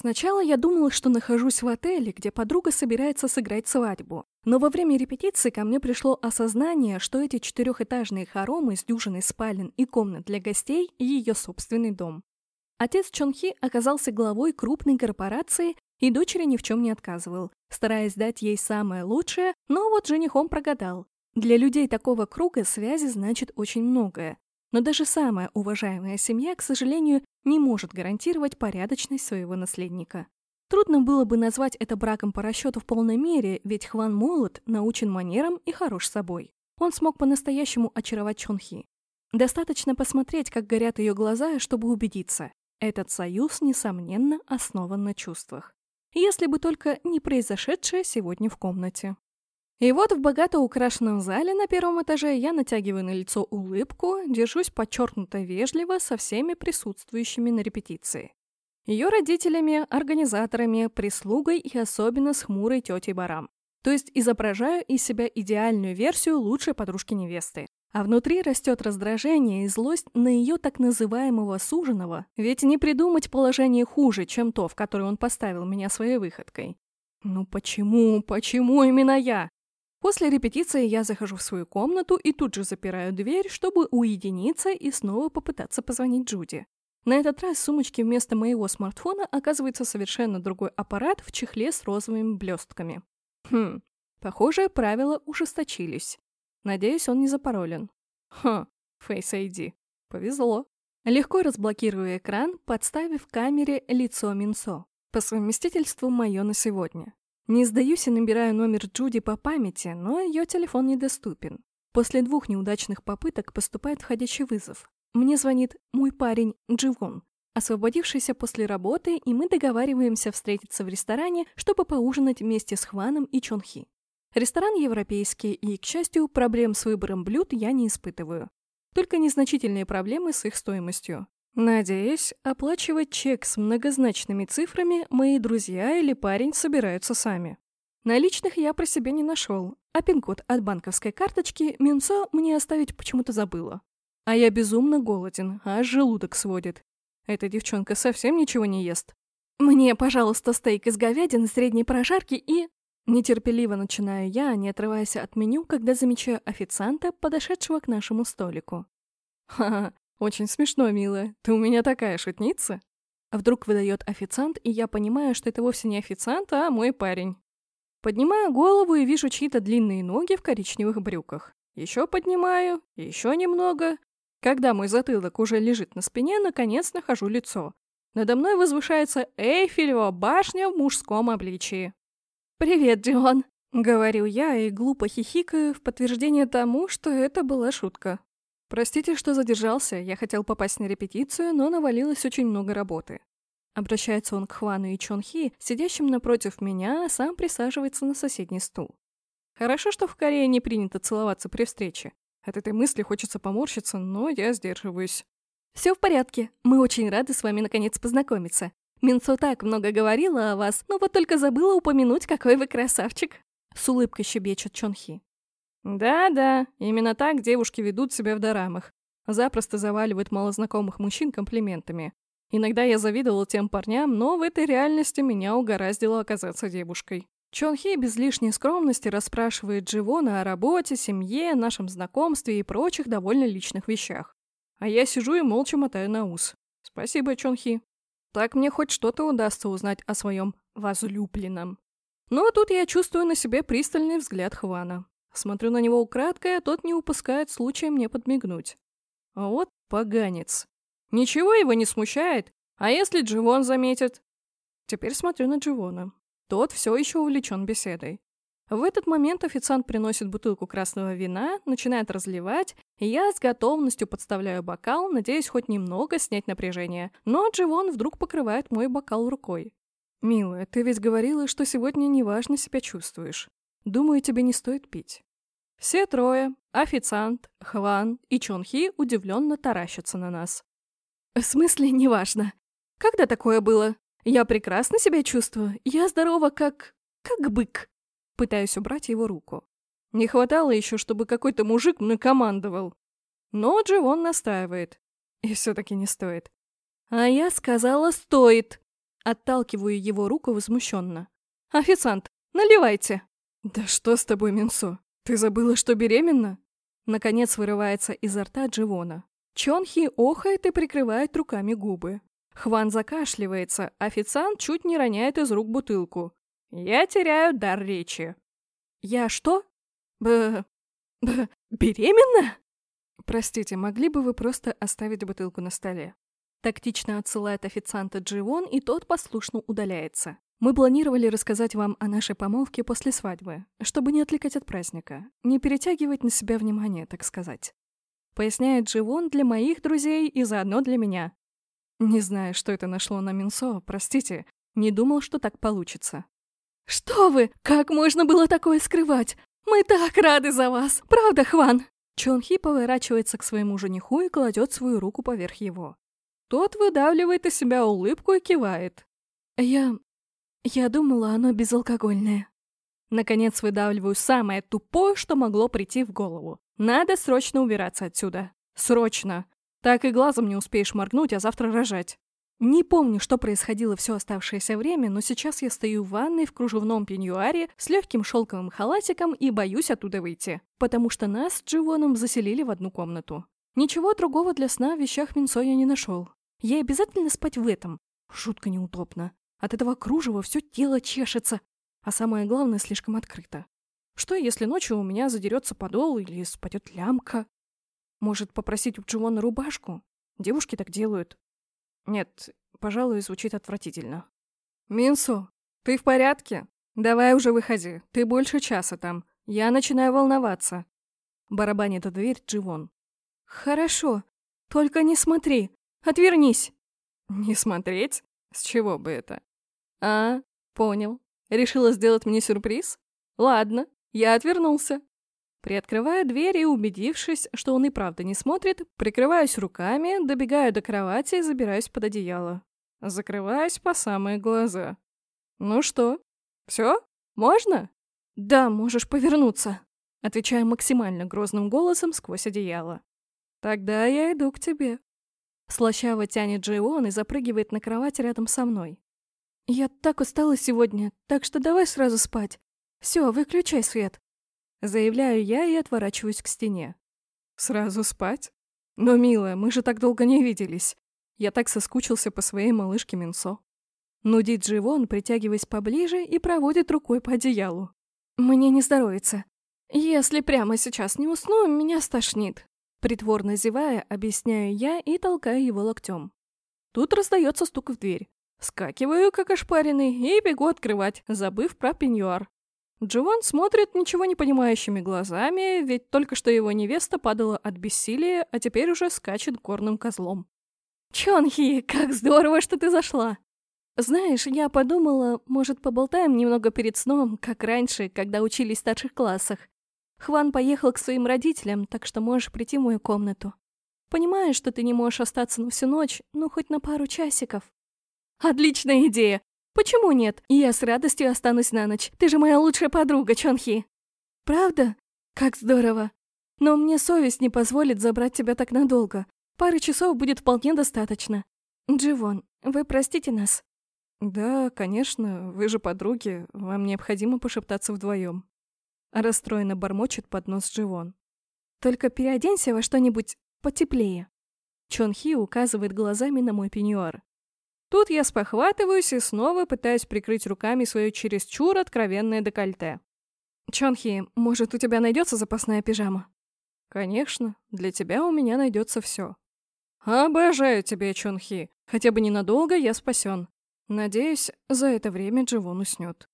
Сначала я думала, что нахожусь в отеле, где подруга собирается сыграть свадьбу. Но во время репетиции ко мне пришло осознание, что эти четырехэтажные хоромы с дюжиной спален и комнат для гостей – ее собственный дом. Отец Чонхи оказался главой крупной корпорации и дочери ни в чем не отказывал, стараясь дать ей самое лучшее, но вот женихом прогадал. Для людей такого круга связи значит очень многое. Но даже самая уважаемая семья, к сожалению, не может гарантировать порядочность своего наследника. Трудно было бы назвать это браком по расчету в полной мере, ведь Хван молод, научен манерам и хорош собой. Он смог по-настоящему очаровать Чонхи. Достаточно посмотреть, как горят ее глаза, чтобы убедиться. Этот союз, несомненно, основан на чувствах. Если бы только не произошедшее сегодня в комнате. И вот в богато украшенном зале на первом этаже я натягиваю на лицо улыбку, держусь подчеркнуто вежливо со всеми присутствующими на репетиции. Ее родителями, организаторами, прислугой и особенно с хмурой тетей Барам. То есть изображаю из себя идеальную версию лучшей подружки невесты. А внутри растет раздражение и злость на ее так называемого суженого, ведь не придумать положение хуже, чем то, в которое он поставил меня своей выходкой. Ну почему, почему именно я? После репетиции я захожу в свою комнату и тут же запираю дверь, чтобы уединиться и снова попытаться позвонить Джуди. На этот раз в сумочке вместо моего смартфона оказывается совершенно другой аппарат в чехле с розовыми блестками. Хм, похоже, правила ужесточились. Надеюсь, он не запаролен. Хм, Face ID. Повезло. Легко разблокирую экран, подставив камере лицо Минсо. По совместительству мое на сегодня. Не сдаюсь и набираю номер Джуди по памяти, но ее телефон недоступен. После двух неудачных попыток поступает входящий вызов. Мне звонит мой парень Дживон, освободившийся после работы, и мы договариваемся встретиться в ресторане, чтобы поужинать вместе с Хваном и Чонхи. Ресторан европейский, и, к счастью, проблем с выбором блюд я не испытываю. Только незначительные проблемы с их стоимостью. Надеюсь, оплачивать чек с многозначными цифрами мои друзья или парень собираются сами. Наличных я про себя не нашел, а пин-код от банковской карточки Минцо мне оставить почему-то забыла. А я безумно голоден, аж желудок сводит. Эта девчонка совсем ничего не ест. Мне, пожалуйста, стейк из говядины средней прожарки и... Нетерпеливо начинаю я, не отрываясь от меню, когда замечаю официанта, подошедшего к нашему столику. Ха-ха, «Очень смешно, милая. Ты у меня такая шутница?» А вдруг выдает официант, и я понимаю, что это вовсе не официант, а мой парень. Поднимаю голову и вижу чьи-то длинные ноги в коричневых брюках. Еще поднимаю, еще немного. Когда мой затылок уже лежит на спине, наконец нахожу лицо. Надо мной возвышается Эйфелева башня в мужском обличии. «Привет, Джон!» — говорю я и глупо хихикаю в подтверждение тому, что это была шутка. «Простите, что задержался, я хотел попасть на репетицию, но навалилось очень много работы». Обращается он к Хвану и Чонхи, сидящим напротив меня, а сам присаживается на соседний стул. Хорошо, что в Корее не принято целоваться при встрече. От этой мысли хочется поморщиться, но я сдерживаюсь. «Все в порядке. Мы очень рады с вами наконец познакомиться. Минцо так много говорила о вас, но вот только забыла упомянуть, какой вы красавчик!» С улыбкой щебечет Чонхи. Да-да, именно так девушки ведут себя в дорамах. Запросто заваливают малознакомых мужчин комплиментами. Иногда я завидовала тем парням, но в этой реальности меня угораздило оказаться девушкой. Чон Хи без лишней скромности расспрашивает Дживона о работе, семье, нашем знакомстве и прочих довольно личных вещах. А я сижу и молча мотаю на ус. Спасибо, Чон Хи. Так мне хоть что-то удастся узнать о своем возлюбленном. Но тут я чувствую на себе пристальный взгляд Хвана. Смотрю на него украдкой, а тот не упускает случая мне подмигнуть. А вот поганец. Ничего его не смущает. А если Дживон заметит? Теперь смотрю на Дживона. Тот все еще увлечен беседой. В этот момент официант приносит бутылку красного вина, начинает разливать, и я с готовностью подставляю бокал, надеясь хоть немного снять напряжение. Но Дживон вдруг покрывает мой бокал рукой. «Милая, ты ведь говорила, что сегодня неважно себя чувствуешь. Думаю, тебе не стоит пить». Все трое, официант, Хван и Чонхи удивленно таращатся на нас. В смысле, неважно. Когда такое было? Я прекрасно себя чувствую. Я здорова как... как бык. Пытаюсь убрать его руку. Не хватало еще, чтобы какой-то мужик мной командовал. Но Дживон настаивает. И все-таки не стоит. А я сказала, стоит. Отталкиваю его руку возмущенно. «Официант, наливайте!» «Да что с тобой, Минсо? Ты забыла, что беременна?» Наконец вырывается изо рта Дживона. Чонхи охает и прикрывает руками губы. Хван закашливается, официант чуть не роняет из рук бутылку. Я теряю дар речи. «Я что? Б... Б... беременна?» «Простите, могли бы вы просто оставить бутылку на столе?» Тактично отсылает официанта Дживон, и тот послушно удаляется. Мы планировали рассказать вам о нашей помолвке после свадьбы, чтобы не отвлекать от праздника, не перетягивать на себя внимание, так сказать. Поясняет Дживон для моих друзей и заодно для меня. Не знаю, что это нашло на Минсо, простите, не думал, что так получится. «Что вы? Как можно было такое скрывать? Мы так рады за вас! Правда, Хван?» Чонхи поворачивается к своему жениху и кладет свою руку поверх его. Тот выдавливает из себя улыбку и кивает. «Я... я думала, оно безалкогольное». Наконец выдавливаю самое тупое, что могло прийти в голову. Надо срочно убираться отсюда. Срочно. Так и глазом не успеешь моргнуть, а завтра рожать. Не помню, что происходило все оставшееся время, но сейчас я стою в ванной в кружевном пеньюаре с легким шелковым халатиком и боюсь оттуда выйти, потому что нас с Дживоном заселили в одну комнату. Ничего другого для сна в вещах Минсо я не нашел. Ей обязательно спать в этом. Жутко неудобно. От этого кружева все тело чешется. А самое главное, слишком открыто. Что, если ночью у меня задерется подол или спадет лямка? Может, попросить у Дживона рубашку? Девушки так делают. Нет, пожалуй, звучит отвратительно. Минсу, ты в порядке? Давай уже выходи. Ты больше часа там. Я начинаю волноваться. Барабанит в дверь Дживон. Хорошо. Только не смотри. Отвернись!» «Не смотреть? С чего бы это?» «А, понял. Решила сделать мне сюрприз? Ладно, я отвернулся». Приоткрываю дверь и, убедившись, что он и правда не смотрит, прикрываюсь руками, добегаю до кровати и забираюсь под одеяло. Закрываюсь по самые глаза. «Ну что, все? Можно?» «Да, можешь повернуться», — отвечаю максимально грозным голосом сквозь одеяло. «Тогда я иду к тебе». Слащаво тянет Джейон и запрыгивает на кровать рядом со мной. «Я так устала сегодня, так что давай сразу спать. Все, выключай свет». Заявляю я и отворачиваюсь к стене. «Сразу спать? Но, милая, мы же так долго не виделись. Я так соскучился по своей малышке Минсо». Нудит Дживон, притягиваясь поближе и проводит рукой по одеялу. «Мне не здоровится. Если прямо сейчас не усну, меня стошнит. Притворно зевая, объясняю я и толкаю его локтем. Тут раздается стук в дверь. Скакиваю, как ошпаренный, и бегу открывать, забыв про пеньюар. Джован смотрит ничего не понимающими глазами, ведь только что его невеста падала от бессилия, а теперь уже скачет горным козлом. «Чонхи, как здорово, что ты зашла!» «Знаешь, я подумала, может, поболтаем немного перед сном, как раньше, когда учились в старших классах. Хван поехал к своим родителям, так что можешь прийти в мою комнату. Понимаю, что ты не можешь остаться на всю ночь, ну хоть на пару часиков. Отличная идея! Почему нет? Я с радостью останусь на ночь. Ты же моя лучшая подруга, Чонхи. Правда? Как здорово. Но мне совесть не позволит забрать тебя так надолго. Пары часов будет вполне достаточно. Дживон, вы простите нас? Да, конечно, вы же подруги, вам необходимо пошептаться вдвоем. Расстроенно бормочет под нос Дживон. «Только переоденься во что-нибудь потеплее». Чон Хи указывает глазами на мой пеньюар. Тут я спохватываюсь и снова пытаюсь прикрыть руками свое чересчур откровенное декольте. «Чонхи, может, у тебя найдется запасная пижама?» «Конечно, для тебя у меня найдется все». «Обожаю тебя, Чонхи. Хотя бы ненадолго я спасен. Надеюсь, за это время Дживон уснет».